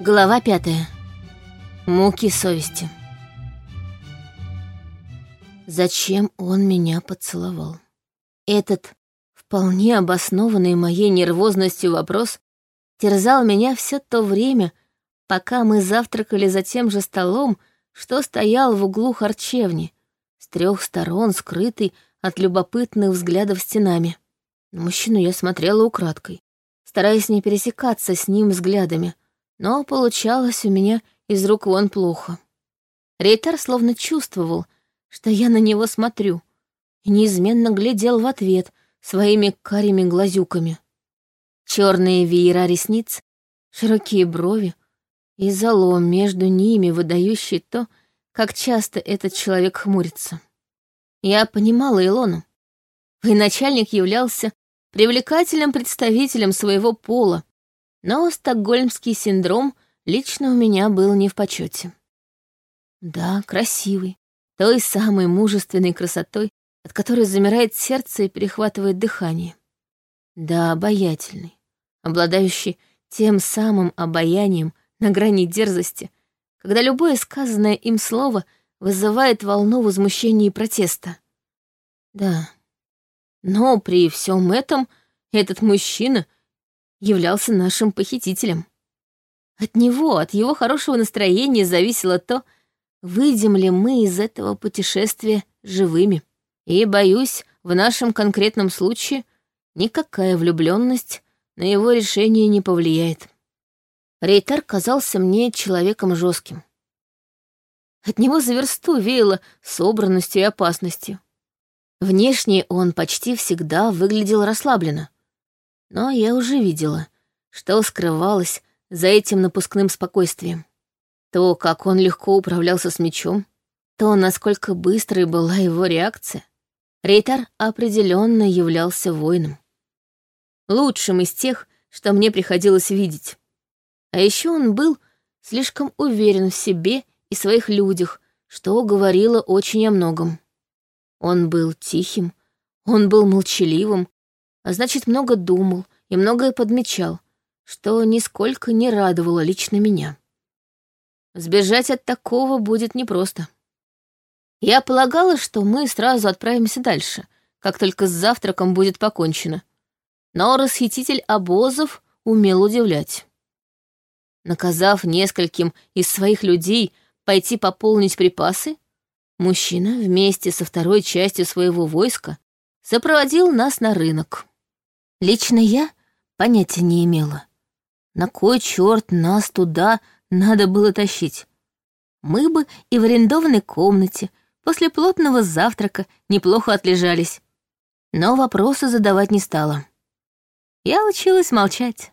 Глава пятая. Муки совести. Зачем он меня поцеловал? Этот вполне обоснованный моей нервозностью вопрос терзал меня все то время, пока мы завтракали за тем же столом, что стоял в углу харчевни, с трех сторон скрытый от любопытных взглядов стенами. На мужчину я смотрела украдкой, стараясь не пересекаться с ним взглядами — но получалось у меня из рук вон плохо. Рейтер словно чувствовал, что я на него смотрю, и неизменно глядел в ответ своими карими глазюками. Черные веера ресниц, широкие брови и залом между ними, выдающий то, как часто этот человек хмурится. Я понимала Илону. Военачальник являлся привлекательным представителем своего пола, но стокгольмский синдром лично у меня был не в почете. Да, красивый, той самой мужественной красотой, от которой замирает сердце и перехватывает дыхание. Да, обаятельный, обладающий тем самым обаянием на грани дерзости, когда любое сказанное им слово вызывает волну возмущения и протеста. Да. Но при всем этом этот мужчина — являлся нашим похитителем. От него, от его хорошего настроения зависело то, выйдем ли мы из этого путешествия живыми. И, боюсь, в нашем конкретном случае никакая влюбленность на его решение не повлияет. Рейтар казался мне человеком жестким. От него за версту веяло собранностью и опасностью. Внешне он почти всегда выглядел расслабленно — но я уже видела, что скрывалось за этим напускным спокойствием. То, как он легко управлялся с мечом, то, насколько быстрой была его реакция. Рейтар определенно являлся воином. Лучшим из тех, что мне приходилось видеть. А еще он был слишком уверен в себе и своих людях, что говорило очень о многом. Он был тихим, он был молчаливым, а значит, много думал и многое подмечал, что нисколько не радовало лично меня. Сбежать от такого будет непросто. Я полагала, что мы сразу отправимся дальше, как только с завтраком будет покончено. Но расхититель обозов умел удивлять. Наказав нескольким из своих людей пойти пополнить припасы, мужчина вместе со второй частью своего войска сопроводил нас на рынок. Лично я понятия не имела. На кой черт нас туда надо было тащить? Мы бы и в арендованной комнате после плотного завтрака неплохо отлежались. Но вопросы задавать не стала. Я училась молчать.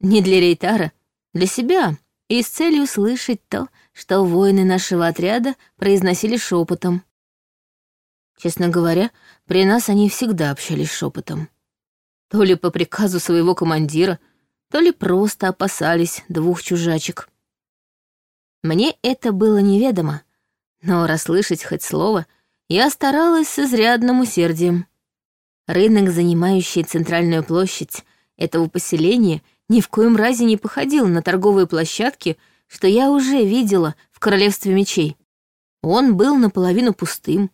Не для Рейтара, для себя и с целью слышать то, что воины нашего отряда произносили шепотом. Честно говоря, при нас они всегда общались шепотом то ли по приказу своего командира, то ли просто опасались двух чужачек. Мне это было неведомо, но расслышать хоть слово я старалась с изрядным усердием. Рынок, занимающий центральную площадь этого поселения, ни в коем разе не походил на торговые площадки, что я уже видела в Королевстве мечей. Он был наполовину пустым,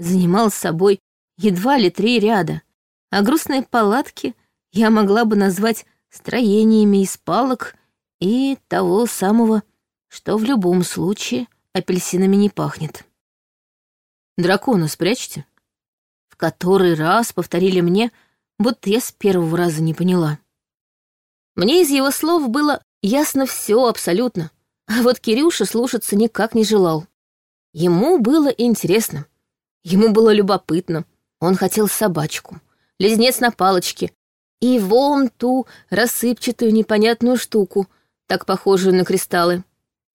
занимал с собой едва ли три ряда, а грустные палатки я могла бы назвать строениями из палок и того самого, что в любом случае апельсинами не пахнет. «Дракона спрячьте», — в который раз повторили мне, будто я с первого раза не поняла. Мне из его слов было ясно все абсолютно, а вот Кирюша слушаться никак не желал. Ему было интересно, ему было любопытно, он хотел собачку лезнец на палочке, и вон ту рассыпчатую непонятную штуку, так похожую на кристаллы.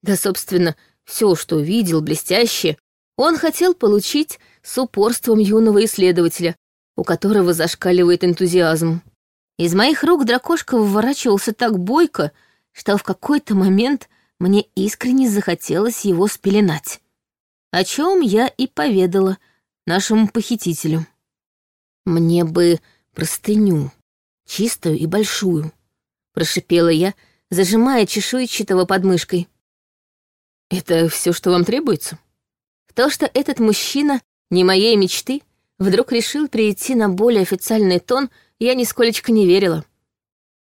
Да, собственно, все, что видел, блестящее, он хотел получить с упорством юного исследователя, у которого зашкаливает энтузиазм. Из моих рук дракошка выворачивался так бойко, что в какой-то момент мне искренне захотелось его спеленать. О чем я и поведала нашему похитителю. «Мне бы простыню, чистую и большую», — прошипела я, зажимая чешуйчатого подмышкой. «Это все, что вам требуется?» То, что этот мужчина, не моей мечты, вдруг решил прийти на более официальный тон, я нисколечко не верила.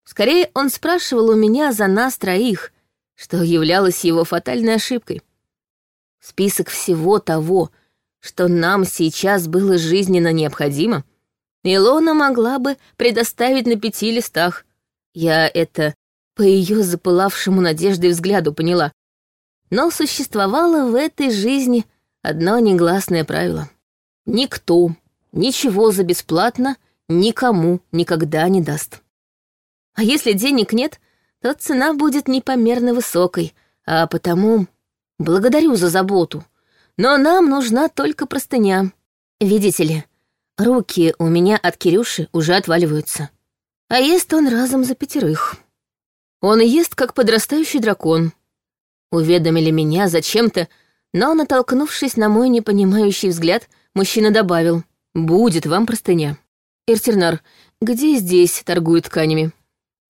Скорее, он спрашивал у меня за нас троих, что являлось его фатальной ошибкой. Список всего того, что нам сейчас было жизненно необходимо — Илона могла бы предоставить на пяти листах. Я это по ее запылавшему надеждой взгляду поняла. Но существовало в этой жизни одно негласное правило. Никто ничего за бесплатно никому никогда не даст. А если денег нет, то цена будет непомерно высокой, а потому благодарю за заботу. Но нам нужна только простыня. Видите ли, Руки у меня от Кирюши уже отваливаются. А ест он разом за пятерых. Он ест, как подрастающий дракон. Уведомили меня зачем-то, но, натолкнувшись на мой непонимающий взгляд, мужчина добавил. «Будет вам простыня». «Иртернар, где здесь торгуют тканями?»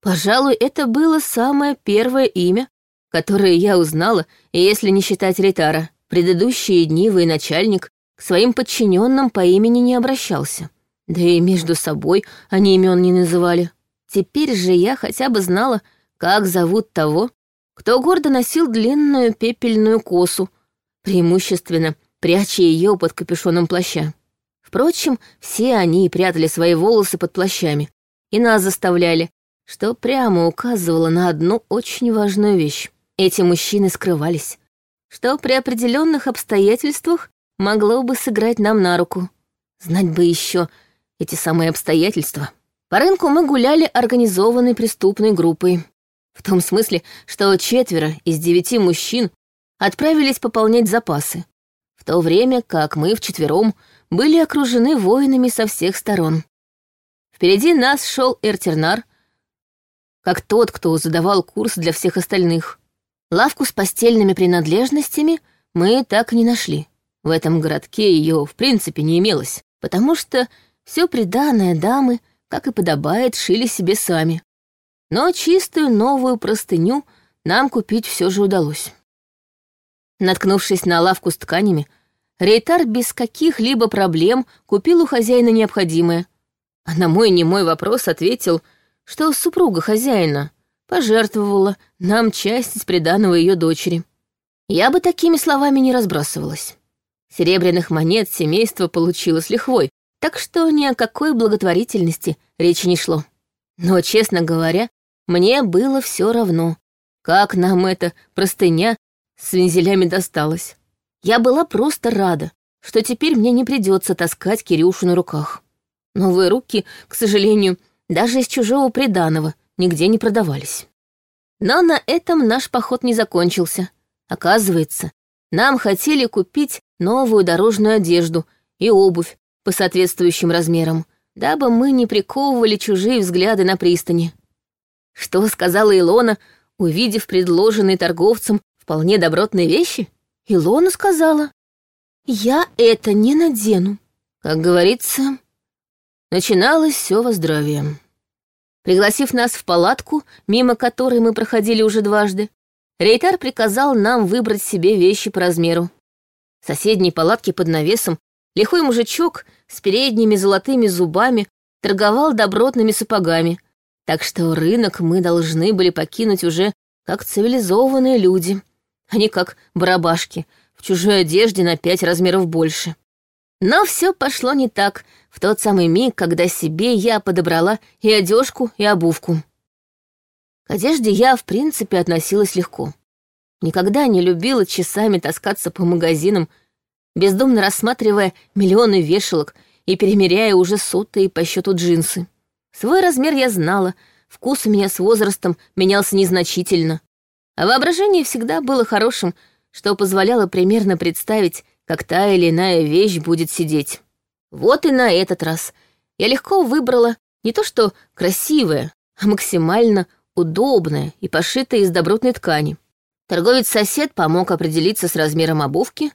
Пожалуй, это было самое первое имя, которое я узнала, если не считать Ритара. Предыдущие дни военачальник к своим подчиненным по имени не обращался. Да и между собой они имен не называли. Теперь же я хотя бы знала, как зовут того, кто гордо носил длинную пепельную косу, преимущественно пряча ее под капюшоном плаща. Впрочем, все они прятали свои волосы под плащами, и нас заставляли, что прямо указывало на одну очень важную вещь. Эти мужчины скрывались, что при определенных обстоятельствах могло бы сыграть нам на руку. Знать бы еще эти самые обстоятельства. По рынку мы гуляли организованной преступной группой. В том смысле, что четверо из девяти мужчин отправились пополнять запасы, в то время как мы вчетвером были окружены воинами со всех сторон. Впереди нас шел Эртернар, как тот, кто задавал курс для всех остальных. Лавку с постельными принадлежностями мы так и не нашли. В этом городке ее в принципе не имелось, потому что все приданное дамы, как и подобает, шили себе сами. Но чистую новую простыню нам купить все же удалось. Наткнувшись на лавку с тканями, Рейтар без каких-либо проблем купил у хозяина необходимое. А на мой немой вопрос ответил, что супруга хозяина пожертвовала нам часть из приданого ее дочери. Я бы такими словами не разбрасывалась. Серебряных монет семейство получило с лихвой, так что ни о какой благотворительности речи не шло. Но, честно говоря, мне было все равно, как нам эта простыня с вензелями досталась. Я была просто рада, что теперь мне не придется таскать Кирюшу на руках. Новые руки, к сожалению, даже из чужого приданого нигде не продавались. Но на этом наш поход не закончился. Оказывается, нам хотели купить новую дорожную одежду и обувь по соответствующим размерам, дабы мы не приковывали чужие взгляды на пристани. Что сказала Илона, увидев предложенные торговцам вполне добротные вещи? Илона сказала, «Я это не надену». Как говорится, начиналось все во здравии. Пригласив нас в палатку, мимо которой мы проходили уже дважды, Рейтар приказал нам выбрать себе вещи по размеру. В соседней палатке под навесом лихой мужичок с передними золотыми зубами торговал добротными сапогами, так что рынок мы должны были покинуть уже как цивилизованные люди, а не как барабашки в чужой одежде на пять размеров больше. Но все пошло не так в тот самый миг, когда себе я подобрала и одежку, и обувку. К одежде я, в принципе, относилась легко. Никогда не любила часами таскаться по магазинам, бездумно рассматривая миллионы вешалок и перемеряя уже сотые по счету джинсы. Свой размер я знала, вкус у меня с возрастом менялся незначительно. А воображение всегда было хорошим, что позволяло примерно представить, как та или иная вещь будет сидеть. Вот и на этот раз я легко выбрала не то что красивое, а максимально удобная и пошита из добротной ткани. Торговец-сосед помог определиться с размером обувки,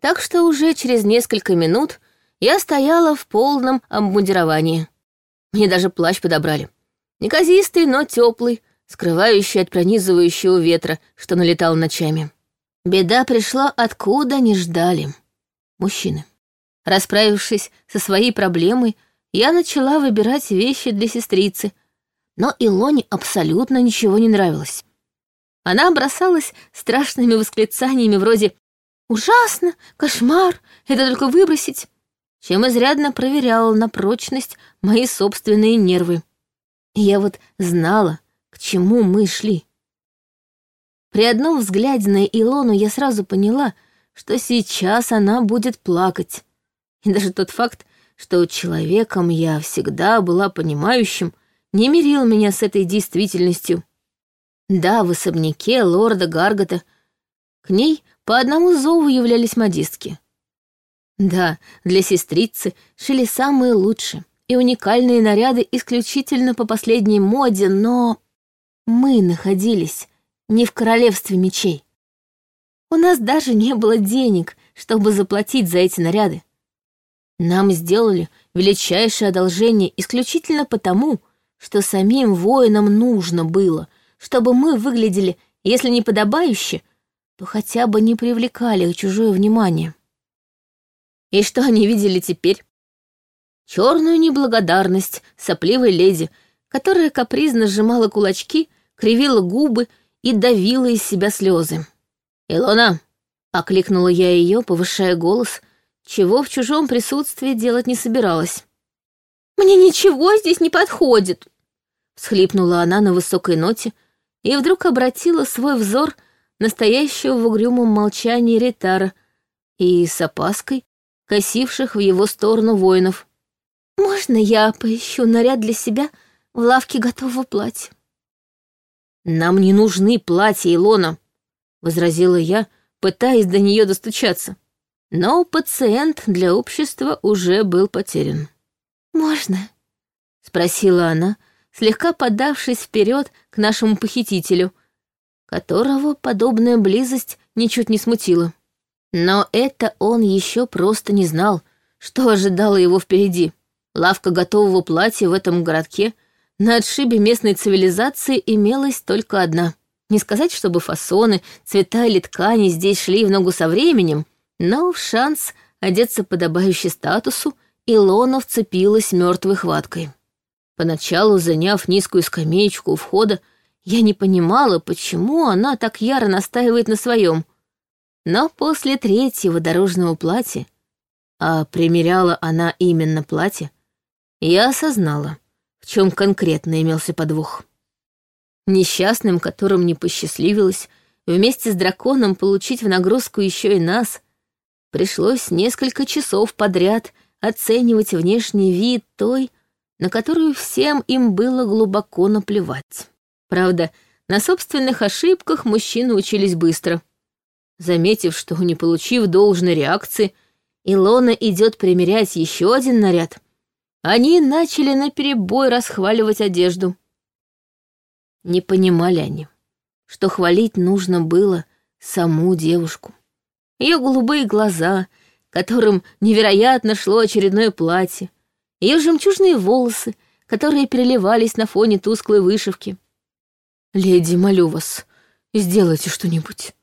так что уже через несколько минут я стояла в полном обмундировании. Мне даже плащ подобрали. Неказистый, но теплый, скрывающий от пронизывающего ветра, что налетал ночами. Беда пришла откуда не ждали. Мужчины. Расправившись со своей проблемой, я начала выбирать вещи для сестрицы, но Илоне абсолютно ничего не нравилось. Она бросалась страшными восклицаниями вроде «Ужасно! Кошмар! Это только выбросить!» чем изрядно проверяла на прочность мои собственные нервы. Я вот знала, к чему мы шли. При одном взгляде на Илону я сразу поняла, что сейчас она будет плакать. И даже тот факт, что человеком я всегда была понимающим, не мирил меня с этой действительностью. Да, в особняке лорда Гаргота к ней по одному зову являлись модистки. Да, для сестрицы шили самые лучшие и уникальные наряды исключительно по последней моде, но мы находились не в королевстве мечей. У нас даже не было денег, чтобы заплатить за эти наряды. Нам сделали величайшее одолжение исключительно потому, что самим воинам нужно было, чтобы мы выглядели, если не подобающе, то хотя бы не привлекали чужое внимание. И что они видели теперь? Черную неблагодарность сопливой леди, которая капризно сжимала кулачки, кривила губы и давила из себя слезы. «Илона!» — окликнула я ее, повышая голос, чего в чужом присутствии делать не собиралась. «Мне ничего здесь не подходит!» всхлипнула она на высокой ноте и вдруг обратила свой взор настоящего в угрюмом молчании ритара и с опаской косивших в его сторону воинов. «Можно я поищу наряд для себя в лавке готового платья?» «Нам не нужны платья, Илона», — возразила я, пытаясь до нее достучаться. Но пациент для общества уже был потерян. «Можно?» — спросила она, — слегка подавшись вперед к нашему похитителю, которого подобная близость ничуть не смутила. Но это он еще просто не знал, что ожидало его впереди. Лавка готового платья в этом городке на отшибе местной цивилизации имелась только одна. Не сказать, чтобы фасоны, цвета или ткани здесь шли в ногу со временем, но в шанс одеться подобающе статусу Илона вцепилась мертвой хваткой. Поначалу, заняв низкую скамеечку у входа, я не понимала, почему она так яро настаивает на своем. Но после третьего дорожного платья, а примеряла она именно платье, я осознала, в чем конкретно имелся подвох. Несчастным, которым не посчастливилось, вместе с драконом получить в нагрузку еще и нас, пришлось несколько часов подряд оценивать внешний вид той, на которую всем им было глубоко наплевать. Правда, на собственных ошибках мужчины учились быстро. Заметив, что не получив должной реакции, Илона идет примерять еще один наряд. Они начали наперебой расхваливать одежду. Не понимали они, что хвалить нужно было саму девушку. Ее голубые глаза, которым невероятно шло очередное платье, ее жемчужные волосы, которые переливались на фоне тусклой вышивки. «Леди, молю вас, сделайте что-нибудь!»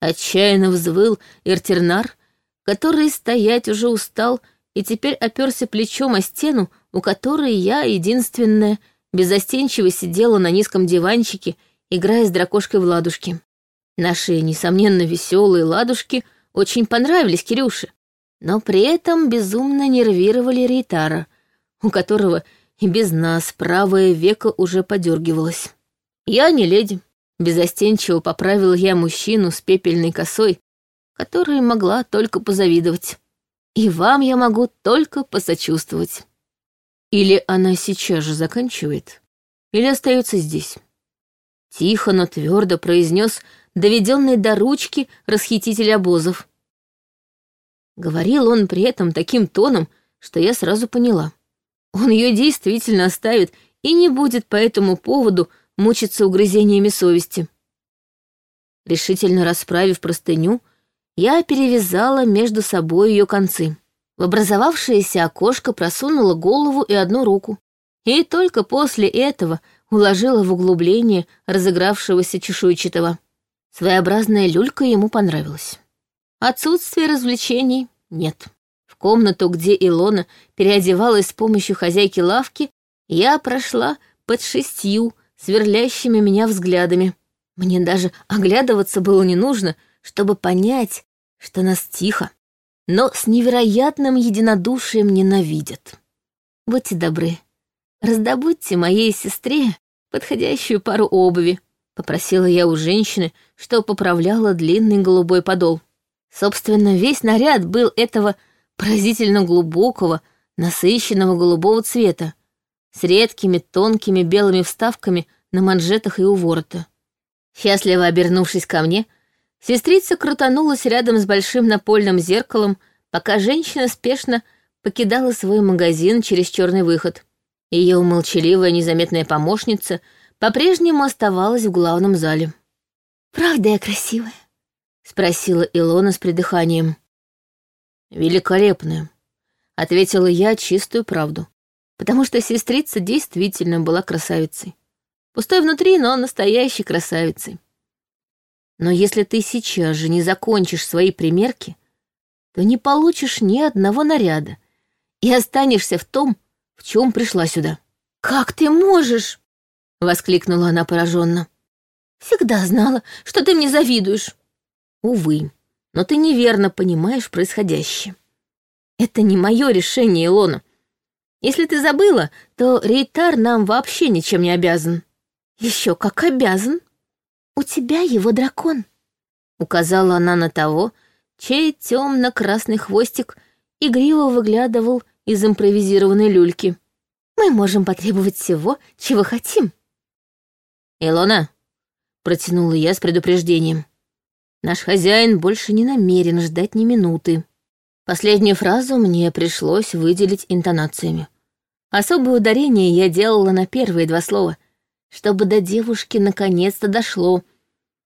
Отчаянно взвыл Иртернар, который стоять уже устал и теперь оперся плечом о стену, у которой я, единственная, безостенчиво сидела на низком диванчике, играя с дракошкой в ладушки. Наши, несомненно, веселые ладушки очень понравились Кирюше, но при этом безумно нервировали Рейтара, у которого и без нас правое веко уже подергивалось. «Я не леди», — безостенчиво поправил я мужчину с пепельной косой, которой могла только позавидовать. «И вам я могу только посочувствовать». Или она сейчас же заканчивает, или остается здесь. Тихо, но твердо произнес доведенный до ручки расхититель обозов, Говорил он при этом таким тоном, что я сразу поняла. Он ее действительно оставит и не будет по этому поводу мучиться угрызениями совести. Решительно расправив простыню, я перевязала между собой ее концы. В образовавшееся окошко просунула голову и одну руку. И только после этого уложила в углубление разыгравшегося чешуйчатого. Своеобразная люлька ему понравилась. А Отсутствие развлечений нет. В комнату, где Илона переодевалась с помощью хозяйки лавки, я прошла под шестью, сверлящими меня взглядами. Мне даже оглядываться было не нужно, чтобы понять, что нас тихо, но с невероятным единодушием ненавидят. Будьте добры, раздобудьте моей сестре подходящую пару обуви, попросила я у женщины, что поправляла длинный голубой подол. Собственно, весь наряд был этого поразительно глубокого, насыщенного голубого цвета, с редкими тонкими белыми вставками на манжетах и у ворота. Счастливо обернувшись ко мне, сестрица крутанулась рядом с большим напольным зеркалом, пока женщина спешно покидала свой магазин через черный выход. Ее умолчаливая, незаметная помощница по-прежнему оставалась в главном зале. «Правда я красивая?» спросила Илона с придыханием. Великолепная, ответила я чистую правду, потому что сестрица действительно была красавицей. Пустой внутри, но настоящей красавицей. Но если ты сейчас же не закончишь свои примерки, то не получишь ни одного наряда и останешься в том, в чем пришла сюда. «Как ты можешь?» — воскликнула она пораженно. «Всегда знала, что ты мне завидуешь». Увы, но ты неверно понимаешь происходящее. Это не мое решение, Илона. Если ты забыла, то Рейтар нам вообще ничем не обязан. Еще как обязан. У тебя его дракон. Указала она на того, чей темно-красный хвостик игриво выглядывал из импровизированной люльки. Мы можем потребовать всего, чего хотим. «Илона!» — протянула я с предупреждением. Наш хозяин больше не намерен ждать ни минуты. Последнюю фразу мне пришлось выделить интонациями. Особое ударение я делала на первые два слова, чтобы до девушки наконец-то дошло,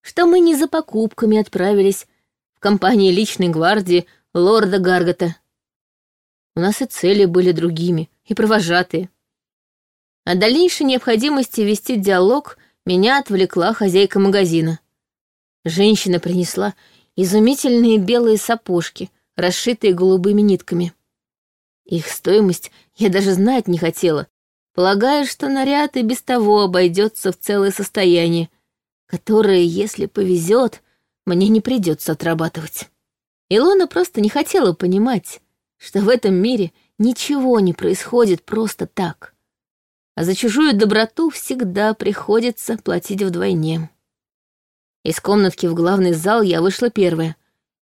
что мы не за покупками отправились в компании личной гвардии лорда Гаргота. У нас и цели были другими, и провожатые. О дальнейшей необходимости вести диалог меня отвлекла хозяйка магазина. Женщина принесла изумительные белые сапожки, расшитые голубыми нитками. Их стоимость я даже знать не хотела, полагая, что наряд и без того обойдется в целое состояние, которое, если повезет, мне не придется отрабатывать. Илона просто не хотела понимать, что в этом мире ничего не происходит просто так, а за чужую доброту всегда приходится платить вдвойне. Из комнатки в главный зал я вышла первая,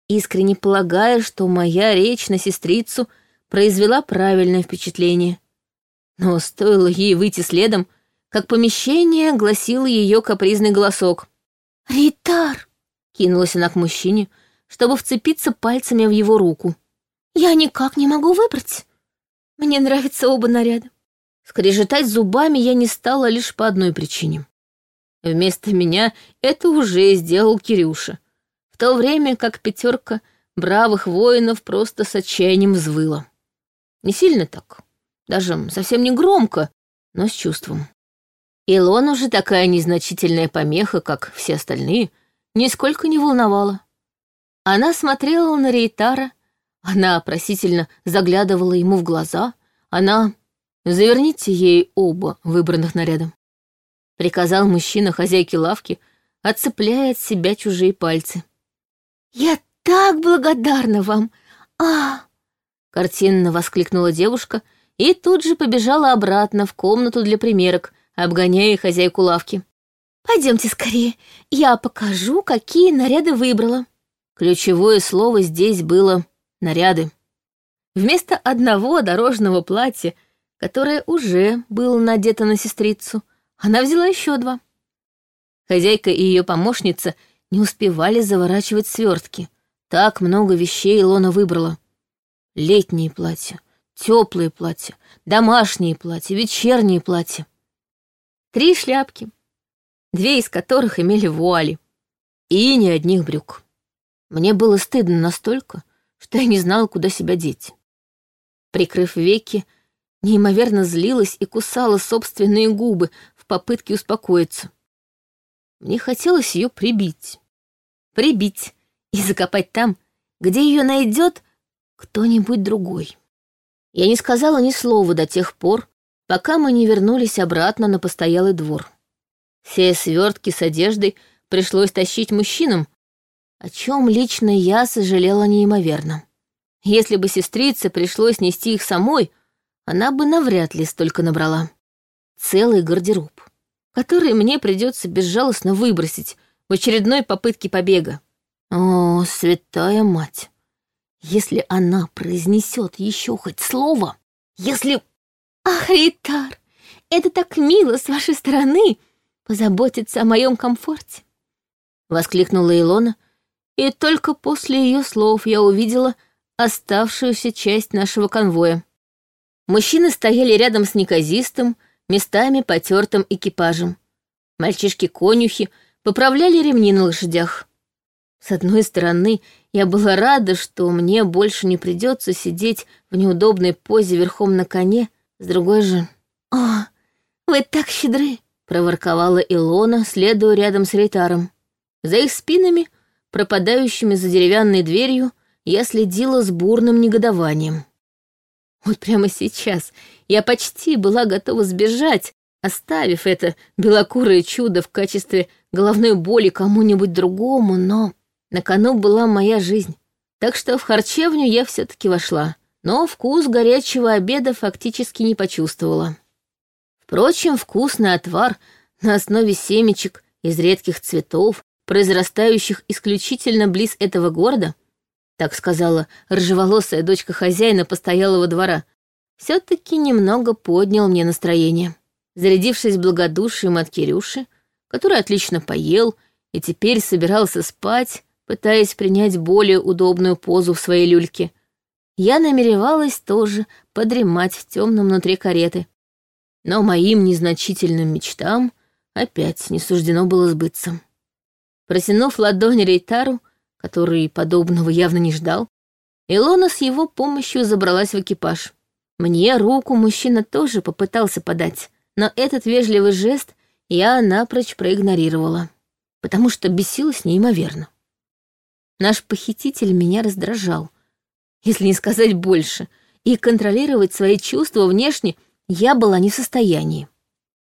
искренне полагая, что моя речь на сестрицу произвела правильное впечатление. Но стоило ей выйти следом, как помещение гласило ее капризный голосок. «Ритар!» — кинулась она к мужчине, чтобы вцепиться пальцами в его руку. «Я никак не могу выбрать. Мне нравятся оба наряда». Скрежетать зубами я не стала лишь по одной причине. Вместо меня это уже сделал Кирюша. В то время как пятерка бравых воинов просто с отчаянием взвыла. Не сильно так, даже совсем не громко, но с чувством. Илон уже такая незначительная помеха, как все остальные, нисколько не волновала. Она смотрела на Рейтара, она просительно заглядывала ему в глаза, она... Заверните ей оба выбранных наряда приказал мужчина хозяйке лавки, отцепляя от себя чужие пальцы. «Я так благодарна вам! а Картинно воскликнула девушка и тут же побежала обратно в комнату для примерок, обгоняя хозяйку лавки. «Пойдемте скорее, я покажу, какие наряды выбрала». Ключевое слово здесь было «наряды». Вместо одного дорожного платья, которое уже было надето на сестрицу, — она взяла еще два. Хозяйка и ее помощница не успевали заворачивать свертки. Так много вещей Лона выбрала. Летние платья, теплые платья, домашние платья, вечерние платья. Три шляпки, две из которых имели вуали. И ни одних брюк. Мне было стыдно настолько, что я не знала, куда себя деть. Прикрыв веки, неимоверно злилась и кусала собственные губы, попытке успокоиться. Мне хотелось ее прибить. Прибить и закопать там, где ее найдет кто-нибудь другой. Я не сказала ни слова до тех пор, пока мы не вернулись обратно на постоялый двор. Все свертки с одеждой пришлось тащить мужчинам, о чем лично я сожалела неимоверно. Если бы сестрице пришлось нести их самой, она бы навряд ли столько набрала целый гардероб, который мне придется безжалостно выбросить в очередной попытке побега. О, святая мать! Если она произнесет еще хоть слово, если... Ах, Ритар, это так мило с вашей стороны позаботиться о моем комфорте! Воскликнула Илона, и только после ее слов я увидела оставшуюся часть нашего конвоя. Мужчины стояли рядом с неказистым, местами потертым экипажем. Мальчишки-конюхи поправляли ремни на лошадях. С одной стороны, я была рада, что мне больше не придется сидеть в неудобной позе верхом на коне, с другой же... «О, вы так щедры!» — проворковала Илона, следуя рядом с Рейтаром. За их спинами, пропадающими за деревянной дверью, я следила с бурным негодованием. Вот прямо сейчас я почти была готова сбежать, оставив это белокурое чудо в качестве головной боли кому-нибудь другому, но на кону была моя жизнь. Так что в харчевню я все-таки вошла, но вкус горячего обеда фактически не почувствовала. Впрочем, вкусный отвар на основе семечек из редких цветов, произрастающих исключительно близ этого города, так сказала рыжеволосая дочка хозяина постоялого двора. Все-таки немного поднял мне настроение. Зарядившись благодушием от Кирюши, который отлично поел и теперь собирался спать, пытаясь принять более удобную позу в своей люльке, я намеревалась тоже подремать в темном внутри кареты. Но моим незначительным мечтам опять не суждено было сбыться. Протянув ладонь Рейтару, который подобного явно не ждал, Илона с его помощью забралась в экипаж. Мне руку мужчина тоже попытался подать, но этот вежливый жест я напрочь проигнорировала, потому что бесилась неимоверно. Наш похититель меня раздражал, если не сказать больше, и контролировать свои чувства внешне я была не в состоянии.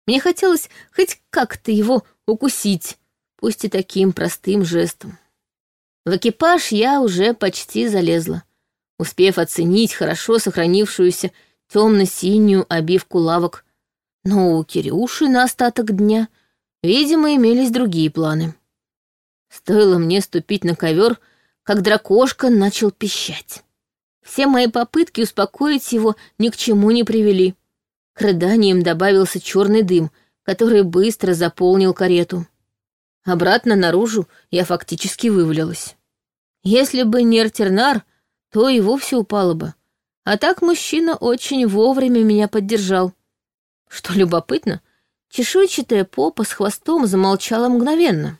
Мне хотелось хоть как-то его укусить, пусть и таким простым жестом. В экипаж я уже почти залезла, успев оценить хорошо сохранившуюся темно-синюю обивку лавок. Но у Кирюши на остаток дня, видимо, имелись другие планы. Стоило мне ступить на ковер, как дракошка начал пищать. Все мои попытки успокоить его ни к чему не привели. К рыданиям добавился черный дым, который быстро заполнил карету обратно наружу я фактически вывалилась. Если бы не Артернар, то и вовсе упала бы. А так мужчина очень вовремя меня поддержал. Что любопытно, чешуйчатая попа с хвостом замолчала мгновенно.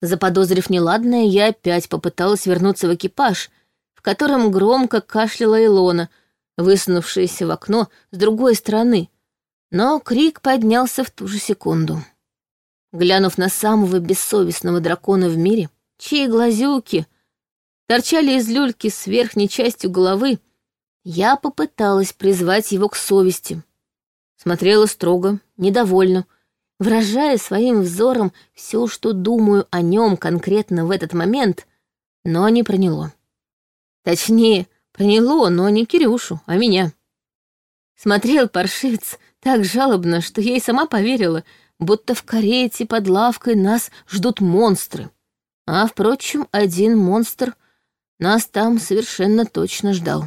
Заподозрив неладное, я опять попыталась вернуться в экипаж, в котором громко кашляла Илона, высунувшаяся в окно с другой стороны, но крик поднялся в ту же секунду глянув на самого бессовестного дракона в мире, чьи глазюки торчали из люльки с верхней частью головы, я попыталась призвать его к совести. Смотрела строго, недовольно, выражая своим взором все, что думаю о нем конкретно в этот момент, но не проняло. Точнее, проняло, но не Кирюшу, а меня. Смотрел паршивец так жалобно, что я и сама поверила — будто в карете под лавкой нас ждут монстры. А, впрочем, один монстр нас там совершенно точно ждал.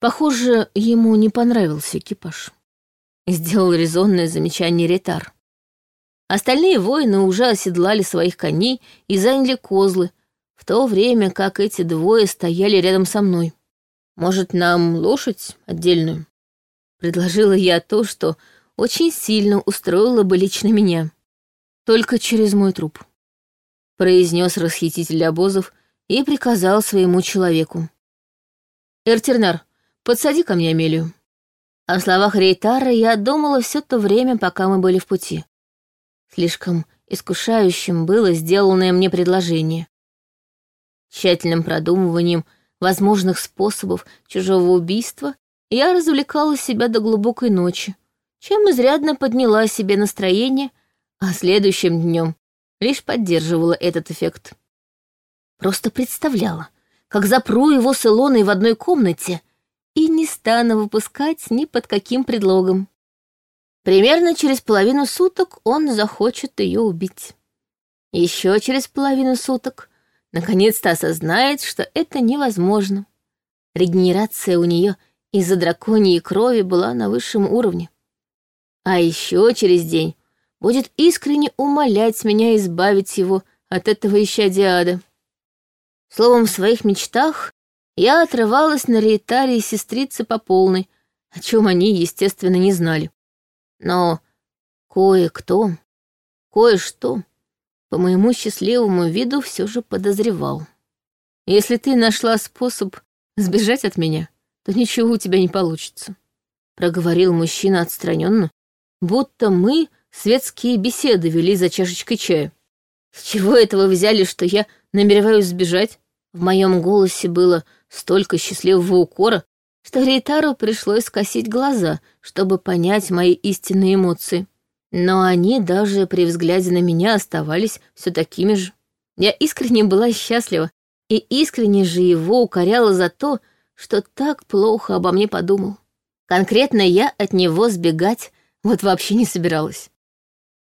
Похоже, ему не понравился экипаж. Сделал резонное замечание ретар. Остальные воины уже оседлали своих коней и заняли козлы, в то время как эти двое стояли рядом со мной. «Может, нам лошадь отдельную?» Предложила я то, что очень сильно устроила бы лично меня. Только через мой труп. Произнес расхититель обозов и приказал своему человеку. Эртернер, подсади ко мне Амелию. О словах Рейтара я думала все то время, пока мы были в пути. Слишком искушающим было сделанное мне предложение. Тщательным продумыванием возможных способов чужого убийства я развлекала себя до глубокой ночи, чем изрядно подняла себе настроение, а следующим днем лишь поддерживала этот эффект. Просто представляла, как запру его с Илоной в одной комнате и не стану выпускать ни под каким предлогом. Примерно через половину суток он захочет ее убить. Еще через половину суток наконец-то осознает, что это невозможно. Регенерация у нее из-за драконьей крови была на высшем уровне. А еще через день будет искренне умолять меня избавить его от этого исчадия ада. Словом, в своих мечтах я отрывалась на рейтарии сестрицы по полной, о чем они, естественно, не знали. Но кое-кто, кое-что, по моему счастливому виду, все же подозревал. Если ты нашла способ сбежать от меня, то ничего у тебя не получится, проговорил мужчина отстраненно, будто мы светские беседы вели за чашечкой чая. С чего этого взяли, что я намереваюсь сбежать? В моем голосе было столько счастливого укора, что Рейтару пришлось скосить глаза, чтобы понять мои истинные эмоции. Но они даже при взгляде на меня оставались все такими же. Я искренне была счастлива, и искренне же его укоряла за то, что так плохо обо мне подумал. Конкретно я от него сбегать вот вообще не собиралась.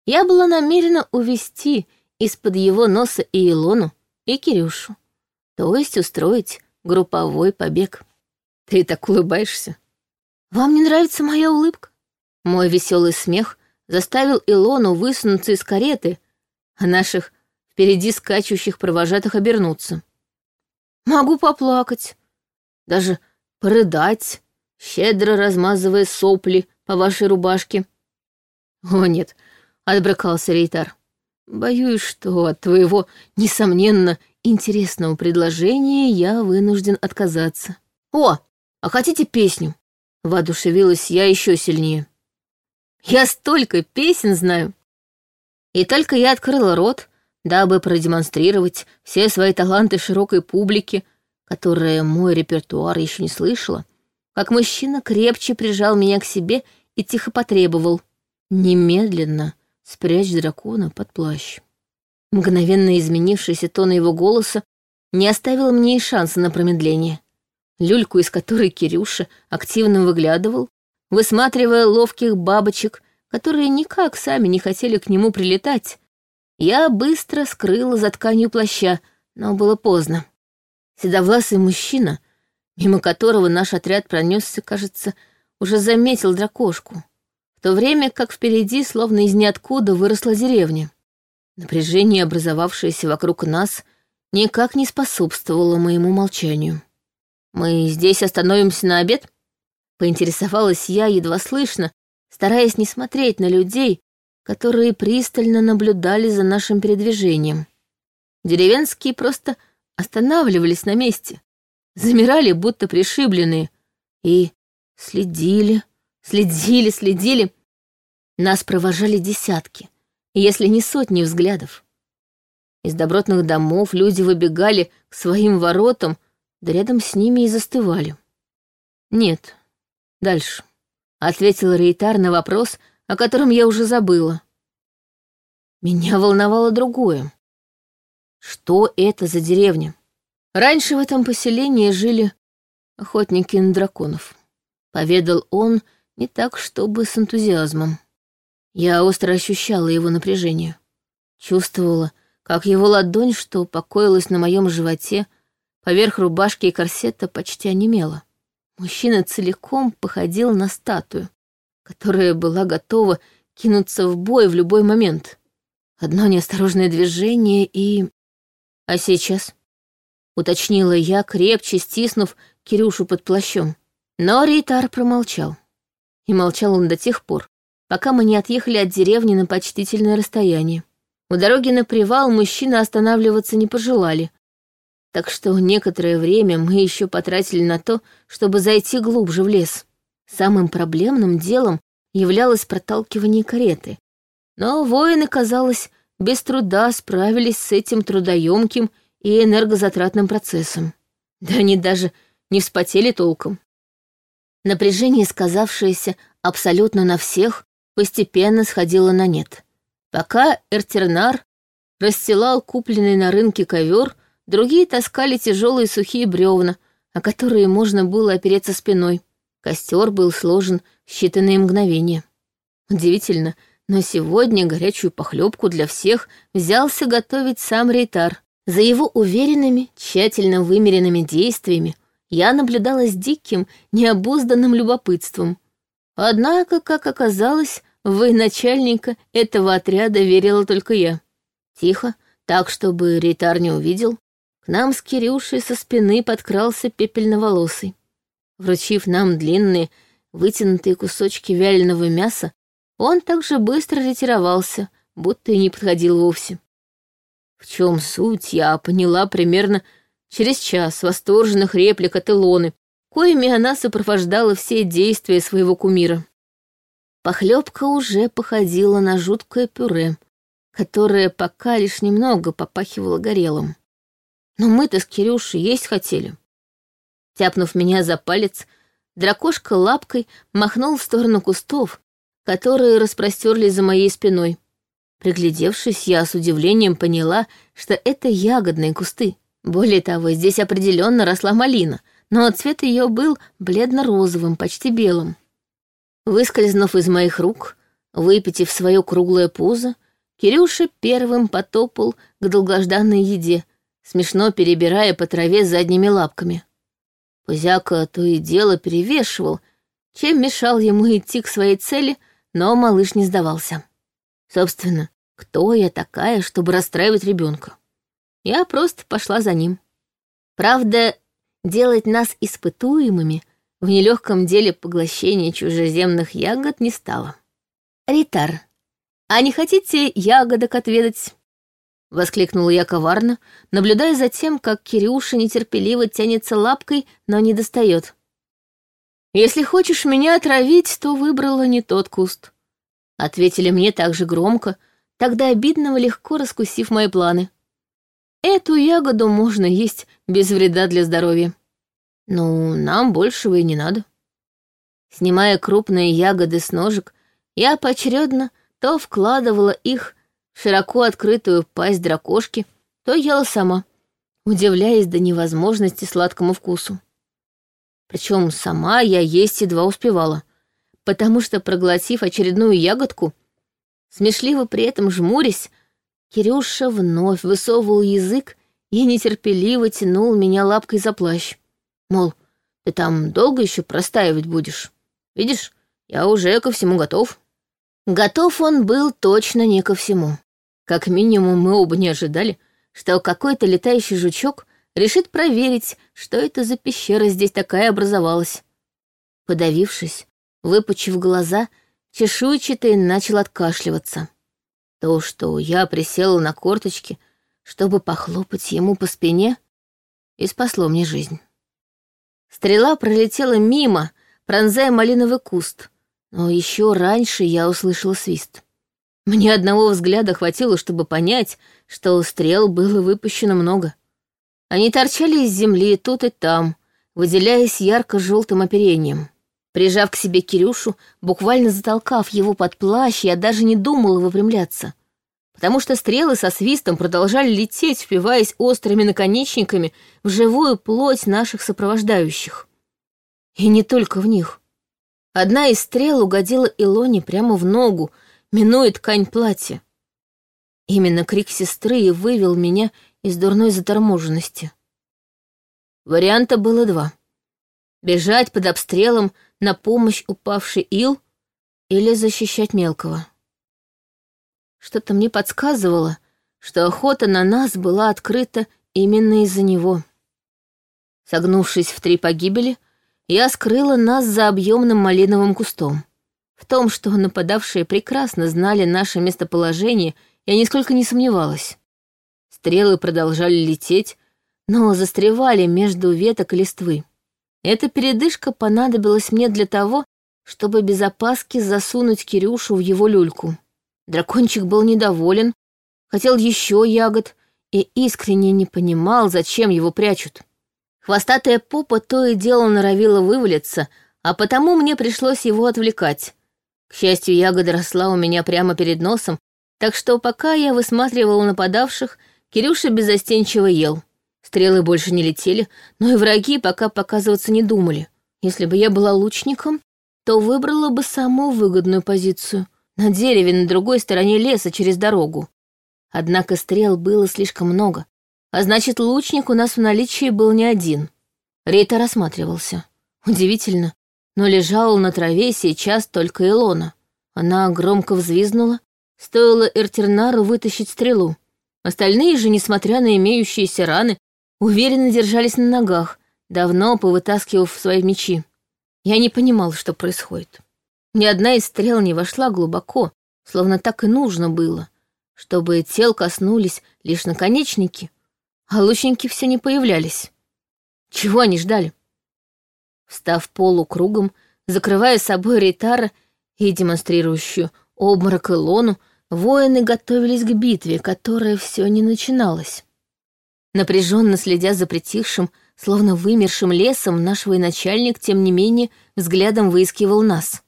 Я была намерена увести из-под его носа и Илону, и Кирюшу, то есть устроить групповой побег. Ты так улыбаешься. Вам не нравится моя улыбка? Мой веселый смех заставил Илону высунуться из кареты, а наших впереди скачущих провожатых обернуться. Могу поплакать, даже порыдать, щедро размазывая сопли по вашей рубашке». «О нет», — отбрыкался Рейтар. «Боюсь, что от твоего, несомненно, интересного предложения я вынужден отказаться». «О, а хотите песню?» — воодушевилась я еще сильнее. «Я столько песен знаю!» И только я открыла рот, дабы продемонстрировать все свои таланты широкой публике, которая мой репертуар еще не слышала — как мужчина крепче прижал меня к себе и тихо потребовал. «Немедленно спрячь дракона под плащ». Мгновенно изменившийся тон его голоса не оставил мне и шанса на промедление. Люльку, из которой Кирюша активно выглядывал, высматривая ловких бабочек, которые никак сами не хотели к нему прилетать, я быстро скрыла за тканью плаща, но было поздно. Седовласый мужчина мимо которого наш отряд пронесся, кажется, уже заметил дракошку, в то время как впереди, словно из ниоткуда, выросла деревня. Напряжение, образовавшееся вокруг нас, никак не способствовало моему молчанию. «Мы здесь остановимся на обед?» — поинтересовалась я едва слышно, стараясь не смотреть на людей, которые пристально наблюдали за нашим передвижением. Деревенские просто останавливались на месте, замирали, будто пришибленные, и следили, следили, следили. Нас провожали десятки, если не сотни взглядов. Из добротных домов люди выбегали к своим воротам, да рядом с ними и застывали. «Нет, дальше», — ответил Рейтар на вопрос, о котором я уже забыла. Меня волновало другое. Что это за деревня? Раньше в этом поселении жили охотники на драконов. Поведал он не так, чтобы с энтузиазмом. Я остро ощущала его напряжение. Чувствовала, как его ладонь, что покоилась на моем животе, поверх рубашки и корсета почти онемела. Мужчина целиком походил на статую, которая была готова кинуться в бой в любой момент. Одно неосторожное движение и... А сейчас? уточнила я, крепче стиснув Кирюшу под плащом. Но Рейтар промолчал. И молчал он до тех пор, пока мы не отъехали от деревни на почтительное расстояние. У дороги на привал мужчины останавливаться не пожелали, так что некоторое время мы еще потратили на то, чтобы зайти глубже в лес. Самым проблемным делом являлось проталкивание кареты. Но воины, казалось, без труда справились с этим трудоемким и энергозатратным процессом. Да они даже не вспотели толком. Напряжение, сказавшееся абсолютно на всех, постепенно сходило на нет. Пока Эртернар расстилал купленный на рынке ковер, другие таскали тяжелые сухие бревна, о которые можно было опереться спиной. Костер был сложен в считанные мгновения. Удивительно, но сегодня горячую похлебку для всех взялся готовить сам Рейтар. За его уверенными, тщательно вымеренными действиями я наблюдала с диким, необузданным любопытством. Однако, как оказалось, вы начальника этого отряда верила только я. Тихо, так, чтобы Рейтар не увидел, к нам с Кирюшей со спины подкрался пепельноволосый. Вручив нам длинные, вытянутые кусочки вяленого мяса, он также быстро ретировался, будто и не подходил вовсе. В чем суть, я поняла примерно через час восторженных реплик от Илоны, коими она сопровождала все действия своего кумира. Похлебка уже походила на жуткое пюре, которое пока лишь немного попахивало горелым. Но мы-то с Кирюшей есть хотели. Тяпнув меня за палец, дракошка лапкой махнул в сторону кустов, которые распростерлись за моей спиной. Приглядевшись, я с удивлением поняла, что это ягодные кусты. Более того, здесь определенно росла малина, но цвет ее был бледно-розовым, почти белым. Выскользнув из моих рук, выпитив свое круглое пузо, Кирюша первым потопал к долгожданной еде, смешно перебирая по траве задними лапками. Пузяка то и дело перевешивал, чем мешал ему идти к своей цели, но малыш не сдавался. Собственно, кто я такая, чтобы расстраивать ребенка? Я просто пошла за ним. Правда, делать нас испытуемыми в нелегком деле поглощения чужеземных ягод не стало. Ритар, а не хотите ягодок отведать? Воскликнула я коварно, наблюдая за тем, как Кирюша нетерпеливо тянется лапкой, но не достает. Если хочешь меня отравить, то выбрала не тот куст. — ответили мне так же громко, тогда обидного легко раскусив мои планы. Эту ягоду можно есть без вреда для здоровья. Ну, нам большего и не надо. Снимая крупные ягоды с ножек, я поочередно то вкладывала их в широко открытую пасть дракошки, то ела сама, удивляясь до невозможности сладкому вкусу. Причем сама я есть едва успевала — потому что, проглотив очередную ягодку, смешливо при этом жмурясь, Кирюша вновь высовывал язык и нетерпеливо тянул меня лапкой за плащ. Мол, ты там долго еще простаивать будешь? Видишь, я уже ко всему готов. Готов он был точно не ко всему. Как минимум, мы оба не ожидали, что какой-то летающий жучок решит проверить, что это за пещера здесь такая образовалась. Подавившись, Выпучив глаза, чешуйчатый начал откашливаться. То, что я присела на корточки, чтобы похлопать ему по спине, и спасло мне жизнь. Стрела пролетела мимо, пронзая малиновый куст, но еще раньше я услышала свист. Мне одного взгляда хватило, чтобы понять, что стрел было выпущено много. Они торчали из земли тут и там, выделяясь ярко-желтым оперением. Прижав к себе Кирюшу, буквально затолкав его под плащ, я даже не думала выпрямляться, потому что стрелы со свистом продолжали лететь, впиваясь острыми наконечниками в живую плоть наших сопровождающих. И не только в них. Одна из стрел угодила Илоне прямо в ногу, минуя ткань платья. Именно крик сестры и вывел меня из дурной заторможенности. Варианта было два. Бежать под обстрелом — на помощь упавший ил или защищать мелкого. Что-то мне подсказывало, что охота на нас была открыта именно из-за него. Согнувшись в три погибели, я скрыла нас за объемным малиновым кустом. В том, что нападавшие прекрасно знали наше местоположение, я нисколько не сомневалась. Стрелы продолжали лететь, но застревали между веток и листвы. Эта передышка понадобилась мне для того, чтобы без опаски засунуть Кирюшу в его люльку. Дракончик был недоволен, хотел еще ягод и искренне не понимал, зачем его прячут. Хвостатая попа то и дело норовила вывалиться, а потому мне пришлось его отвлекать. К счастью, ягода росла у меня прямо перед носом, так что пока я высматривала нападавших, Кирюша безостенчиво ел. Стрелы больше не летели, но и враги пока показываться не думали. Если бы я была лучником, то выбрала бы самую выгодную позицию — на дереве на другой стороне леса через дорогу. Однако стрел было слишком много, а значит, лучник у нас в наличии был не один. Рейта рассматривался. Удивительно, но лежал на траве сейчас только Илона. Она громко взвизгнула, стоило Эртернару вытащить стрелу. Остальные же, несмотря на имеющиеся раны, уверенно держались на ногах, давно повытаскивав свои мечи. Я не понимал, что происходит. Ни одна из стрел не вошла глубоко, словно так и нужно было, чтобы тел коснулись лишь наконечники, а лучники все не появлялись. Чего они ждали? Встав полукругом, закрывая собой Рейтара и демонстрирующую обморок Илону, воины готовились к битве, которая все не начиналась. Напряженно следя за притихшим, словно вымершим лесом, наш военачальник, тем не менее, взглядом выискивал нас.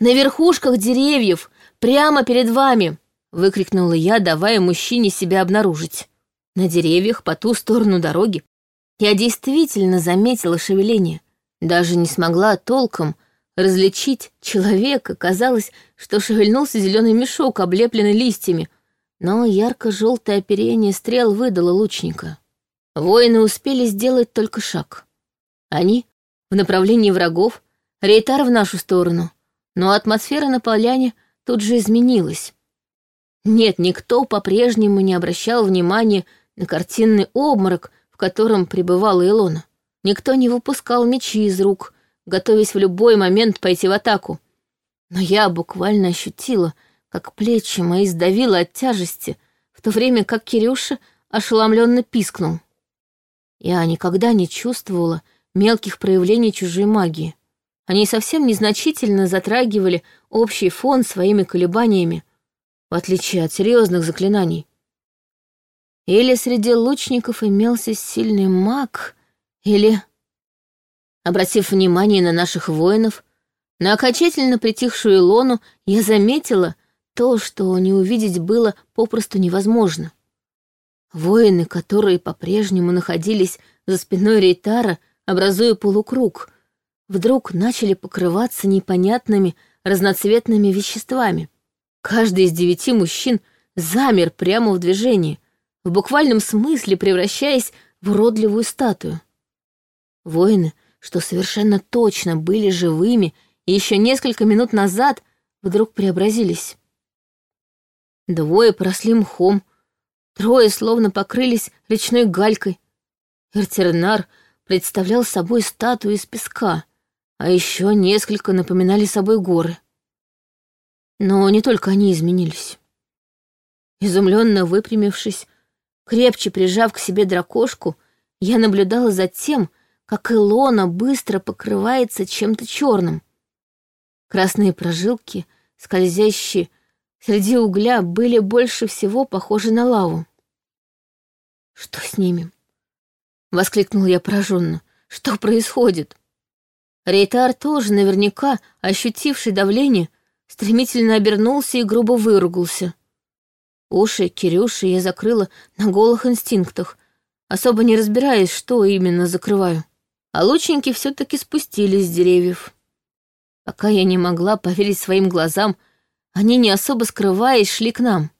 «На верхушках деревьев! Прямо перед вами!» — выкрикнула я, давая мужчине себя обнаружить. На деревьях по ту сторону дороги я действительно заметила шевеление. Даже не смогла толком различить человека. Казалось, что шевельнулся зеленый мешок, облепленный листьями — но ярко-желтое оперение стрел выдало лучника. Воины успели сделать только шаг. Они в направлении врагов, рейтар в нашу сторону, но атмосфера на поляне тут же изменилась. Нет, никто по-прежнему не обращал внимания на картинный обморок, в котором пребывала Илона. Никто не выпускал мечи из рук, готовясь в любой момент пойти в атаку. Но я буквально ощутила — как плечи мои сдавило от тяжести, в то время как Кирюша ошеломленно пискнул. Я никогда не чувствовала мелких проявлений чужой магии. Они совсем незначительно затрагивали общий фон своими колебаниями, в отличие от серьезных заклинаний. Или среди лучников имелся сильный маг, или... Обратив внимание на наших воинов, на окончательно притихшую Илону, я заметила, то, что не увидеть было попросту невозможно. Воины, которые по-прежнему находились за спиной Рейтара, образуя полукруг, вдруг начали покрываться непонятными разноцветными веществами. Каждый из девяти мужчин замер прямо в движении, в буквальном смысле превращаясь в уродливую статую. Воины, что совершенно точно были живыми, и еще несколько минут назад вдруг преобразились. Двое поросли мхом, трое словно покрылись речной галькой. Эртернар представлял собой статуи из песка, а еще несколько напоминали собой горы. Но не только они изменились. Изумленно выпрямившись, крепче прижав к себе дракошку, я наблюдала за тем, как Илона быстро покрывается чем-то черным. Красные прожилки, скользящие среди угля были больше всего похожи на лаву. «Что с ними?» — воскликнул я пораженно. «Что происходит?» Рейтар тоже наверняка, ощутивший давление, стремительно обернулся и грубо выругался. Уши Кирюши я закрыла на голых инстинктах, особо не разбираясь, что именно закрываю. А лученьки все-таки спустились с деревьев. Пока я не могла поверить своим глазам — они не особо скрываясь шли к нам.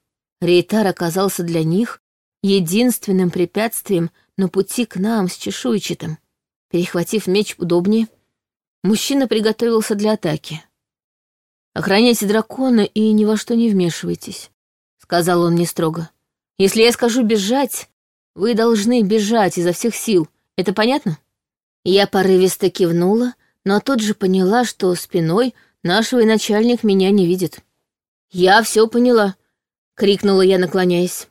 Рейтар оказался для них единственным препятствием на пути к нам с чешуйчатым. Перехватив меч удобнее, мужчина приготовился для атаки. «Охраняйте дракона и ни во что не вмешивайтесь», — сказал он не строго. «Если я скажу бежать, вы должны бежать изо всех сил. Это понятно?» Я порывисто кивнула, но тут же поняла, что спиной нашего начальник меня не видит. «Я все поняла!» — крикнула я, наклоняясь.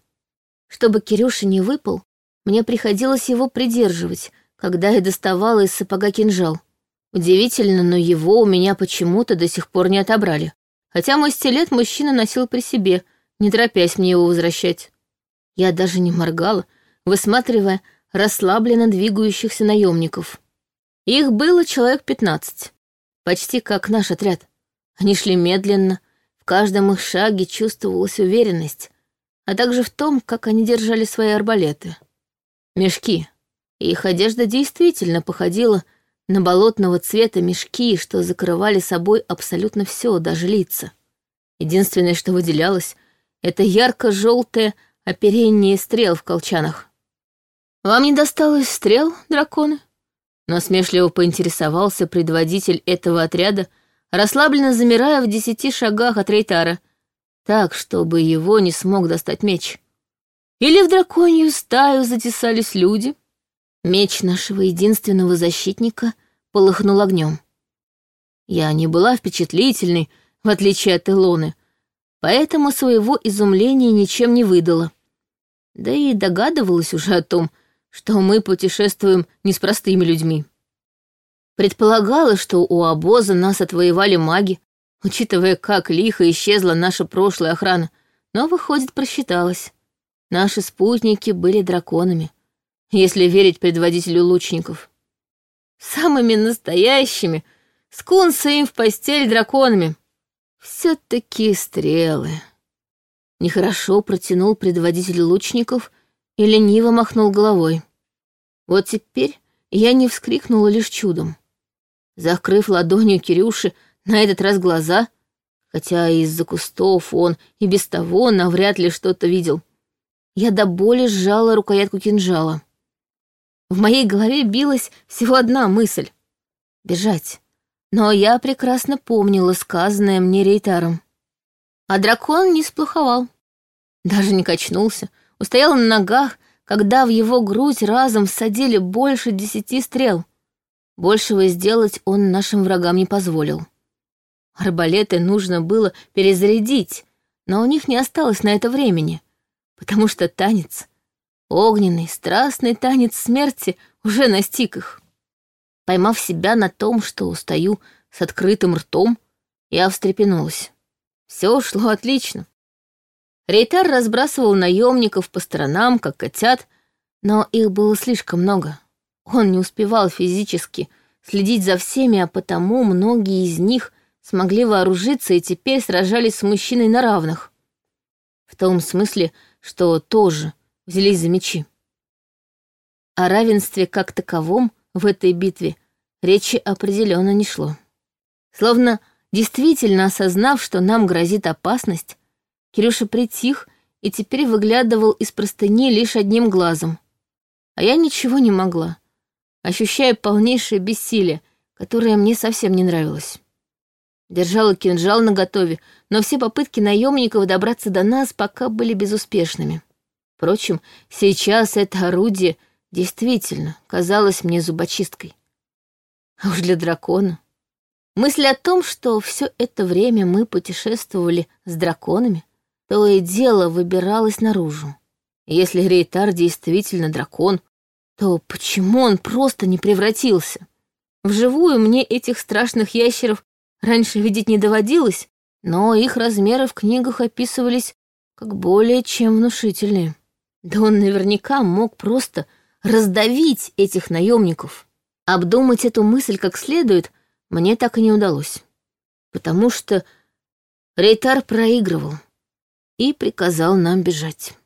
Чтобы Кирюша не выпал, мне приходилось его придерживать, когда я доставала из сапога кинжал. Удивительно, но его у меня почему-то до сих пор не отобрали. Хотя мой стилет мужчина носил при себе, не торопясь мне его возвращать. Я даже не моргала, высматривая расслабленно двигающихся наемников. Их было человек пятнадцать, почти как наш отряд. Они шли медленно, каждом их шаге чувствовалась уверенность, а также в том, как они держали свои арбалеты. Мешки. Их одежда действительно походила на болотного цвета мешки, что закрывали собой абсолютно все, даже лица. Единственное, что выделялось, это ярко-желтое оперение стрел в колчанах. «Вам не досталось стрел, драконы?» Насмешливо поинтересовался предводитель этого отряда, расслабленно замирая в десяти шагах от Рейтара, так, чтобы его не смог достать меч. Или в драконью стаю затесались люди. Меч нашего единственного защитника полыхнул огнем. Я не была впечатлительной, в отличие от Илоны, поэтому своего изумления ничем не выдала. Да и догадывалась уже о том, что мы путешествуем не с простыми людьми. Предполагала, что у обоза нас отвоевали маги, учитывая, как лихо исчезла наша прошлая охрана, но, выходит, просчиталась. Наши спутники были драконами, если верить предводителю лучников. Самыми настоящими, скунса им в постель драконами. Все-таки стрелы. Нехорошо протянул предводитель лучников и лениво махнул головой. Вот теперь я не вскрикнула лишь чудом закрыв ладонью Кирюши на этот раз глаза, хотя из-за кустов он и без того навряд ли что-то видел. Я до боли сжала рукоятку кинжала. В моей голове билась всего одна мысль — бежать. Но я прекрасно помнила сказанное мне рейтаром. А дракон не сплоховал. Даже не качнулся, устоял на ногах, когда в его грудь разом всадили больше десяти стрел. Большего сделать он нашим врагам не позволил. Арбалеты нужно было перезарядить, но у них не осталось на это времени, потому что танец, огненный, страстный танец смерти уже настиг их. Поймав себя на том, что устаю с открытым ртом, я встрепенулась. Все шло отлично. Рейтар разбрасывал наемников по сторонам, как котят, но их было слишком много. Он не успевал физически следить за всеми, а потому многие из них смогли вооружиться и теперь сражались с мужчиной на равных. В том смысле, что тоже взялись за мечи. О равенстве как таковом в этой битве речи определенно не шло. Словно действительно осознав, что нам грозит опасность, Кирюша притих и теперь выглядывал из простыни лишь одним глазом. А я ничего не могла ощущая полнейшее бессилие, которое мне совсем не нравилось. Держала кинжал наготове, но все попытки наемников добраться до нас пока были безуспешными. Впрочем, сейчас это орудие действительно казалось мне зубочисткой. А уж для дракона. Мысль о том, что все это время мы путешествовали с драконами, то и дело выбиралось наружу. Если грейтар действительно дракон, то почему он просто не превратился? Вживую мне этих страшных ящеров раньше видеть не доводилось, но их размеры в книгах описывались как более чем внушительные. Да он наверняка мог просто раздавить этих наемников. Обдумать эту мысль как следует мне так и не удалось, потому что Рейтар проигрывал и приказал нам бежать.